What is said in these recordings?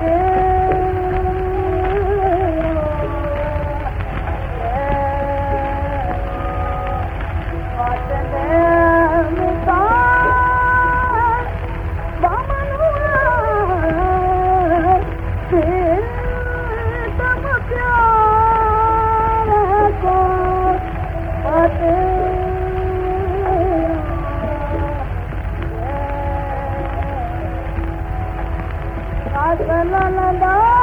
Okay. Advananda.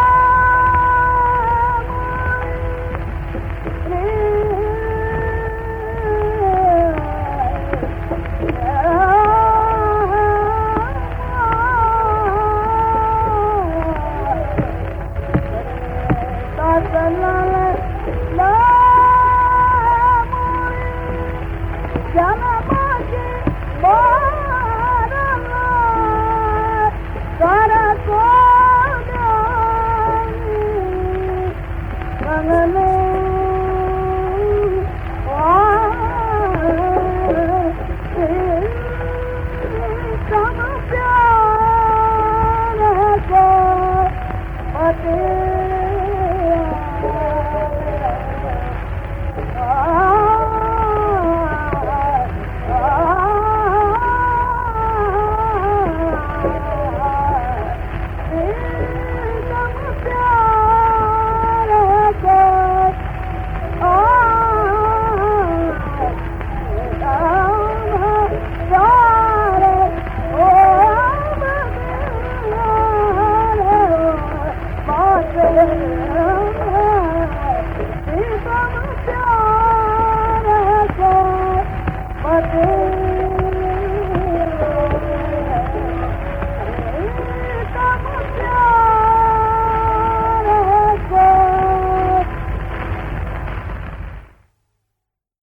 Gracias.